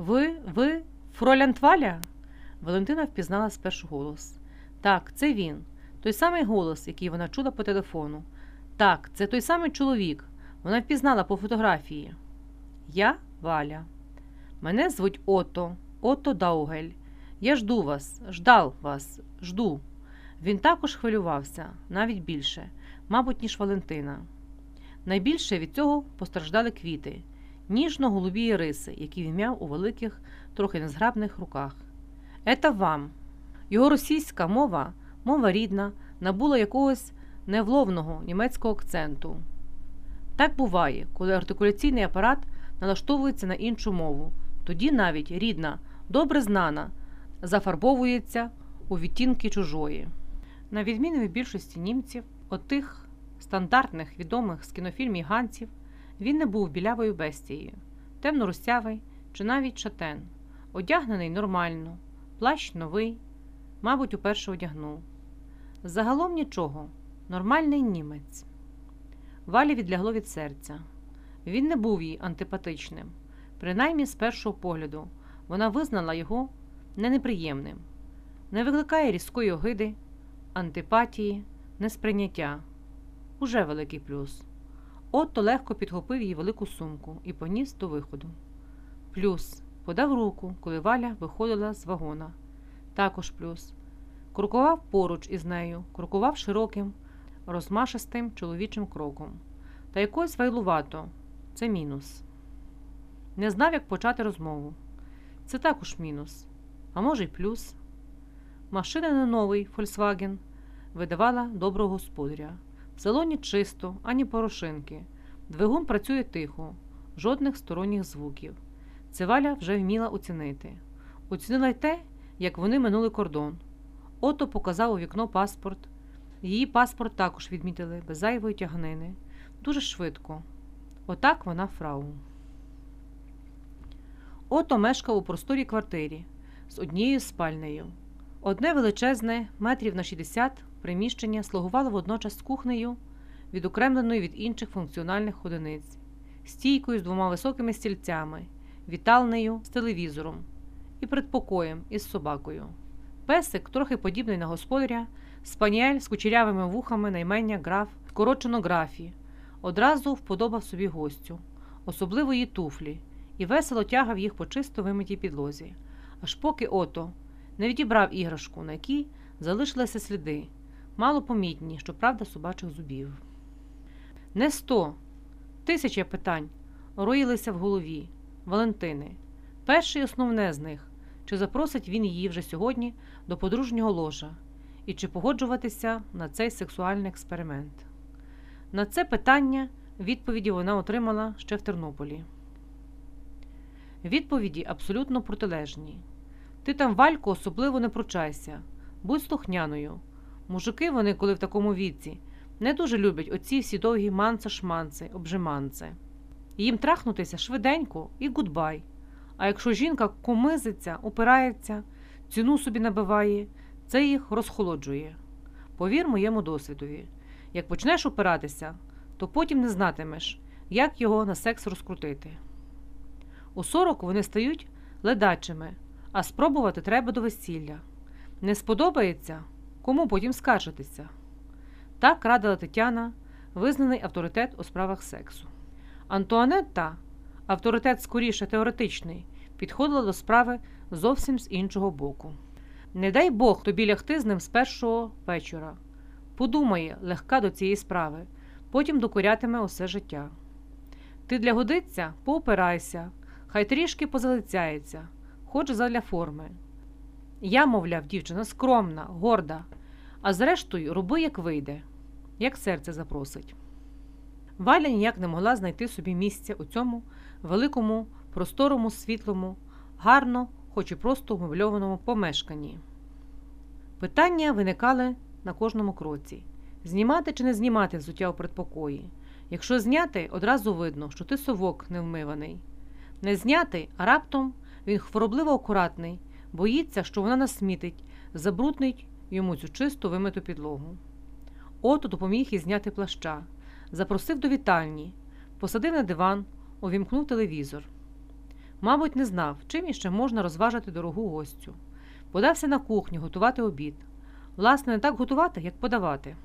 Ви, ви, Фролянтваля? Валентина впізнала спершу голос. Так, це він. Той самий голос, який вона чула по телефону. Так, це той самий чоловік. Вона впізнала по фотографії. Я Валя. Мене звуть Ото, Ото Даугель. Я жду вас, ждав вас, жду. Він також хвилювався, навіть більше, мабуть, ніж Валентина. Найбільше від цього постраждали квіти, ніжно-голубі риси, які він у великих, трохи незграбних руках. Ета вам. Його російська мова, мова рідна, набула якогось невловного німецького акценту. Так буває, коли артикуляційний апарат налаштовується на іншу мову, тоді навіть рідна, добре знана, зафарбовується у відтінки чужої. На відміну від більшості німців, отих стандартних відомих з кінофільмів ганців, він не був білявою бестією, темно-русявий чи навіть шатен, одягнений нормально, плащ новий, мабуть, уперше одягнув. Загалом нічого, нормальний німець. Валі відлягло від серця. Він не був їй антипатичним, принаймні з першого погляду вона визнала його не неприємним, не викликає різкої огиди, антипатії, несприйняття. Уже великий плюс. Отто легко підхопив її велику сумку і поніс до виходу. Плюс подав руку, коли Валя виходила з вагона. Також плюс. Крокував поруч із нею, крокував широким, розмашистим чоловічим кроком. Та якось вайлувато це мінус. Не знав, як почати розмову. Це також мінус, а може й плюс. Машина не новий Volkswagen видавала доброго господаря. В салоні чисто, ані порошинки. Двигун працює тихо, жодних сторонніх звуків. Це Валя вже вміла оцінити. Оцінила й те, як вони минули кордон. Ото показав у вікно паспорт. Її паспорт також відмітили без зайвої тягнини. Дуже швидко. Отак вона фрау. Ото мешкав у просторій квартирі з однією спальнею. Одне величезне, метрів на 60 приміщення слугувало водночас кухнею, відокремленою від інших функціональних одиниць, стійкою з двома високими стільцями, вітальнею з телевізором і предпокоєм із собакою. Песик, трохи подібний на господаря, спаніель з кучерявими вухами наймення граф, скорочено графі, одразу вподобав собі гостю, особливо її туфлі, і весело тягав їх по чисто вимитій підлозі, аж поки ото не відібрав іграшку, на якій залишилися сліди, мало помітні, щоправда, собачих зубів. Не сто, тисяча питань роїлися в голові Валентини. Перше і основне з них чи запросить він її вже сьогодні до подружнього ложа, і чи погоджуватися на цей сексуальний експеримент. На це питання відповіді вона отримала ще в Тернополі. Відповіді абсолютно протилежні. Ти там, Валько, особливо не пручайся, будь слухняною. Мужики вони, коли в такому віці, не дуже люблять оці всі довгі манце-шманци, обжиманце. Їм трахнутися швиденько і goodbye. А якщо жінка комизиться, опирається, ціну собі набиває, це їх розхолоджує. Повір моєму досвідові. Як почнеш опиратися, то потім не знатимеш, як його на секс розкрутити. У сорок вони стають ледачими, а спробувати треба до весілля. Не сподобається, кому потім скаржитися. Так радила Тетяна, визнаний авторитет у справах сексу. Антуанетта, авторитет скоріше теоретичний, підходила до справи зовсім з іншого боку. Не дай Бог тобі лягти з ним з першого вечора. Подумає, легка до цієї справи, потім докорятиме усе життя. Ти для годиться поопирайся, хай трішки позалицяється, хоч задля форми. Я, мовляв, дівчина скромна, горда, а зрештою роби, як вийде, як серце запросить. Валя ніяк не могла знайти собі місця у цьому великому, просторому, світлому, гарно, хоч і просто умебльованому помешканні. Питання виникали на кожному кроці: знімати чи не знімати взуття у предпокої. Якщо зняти, одразу видно, що ти совок невмиваний. Не зняти, а раптом він хворобливо акуратний, боїться, що вона насмітить, забруднить йому цю чисту вимиту підлогу. Ото допоміг їй зняти плаща, запросив до вітальні, посадив на диван, увімкнув телевізор. Мабуть, не знав, чим іще можна розважити дорогу гостю. Подався на кухню готувати обід. Власне, не так готувати, як подавати.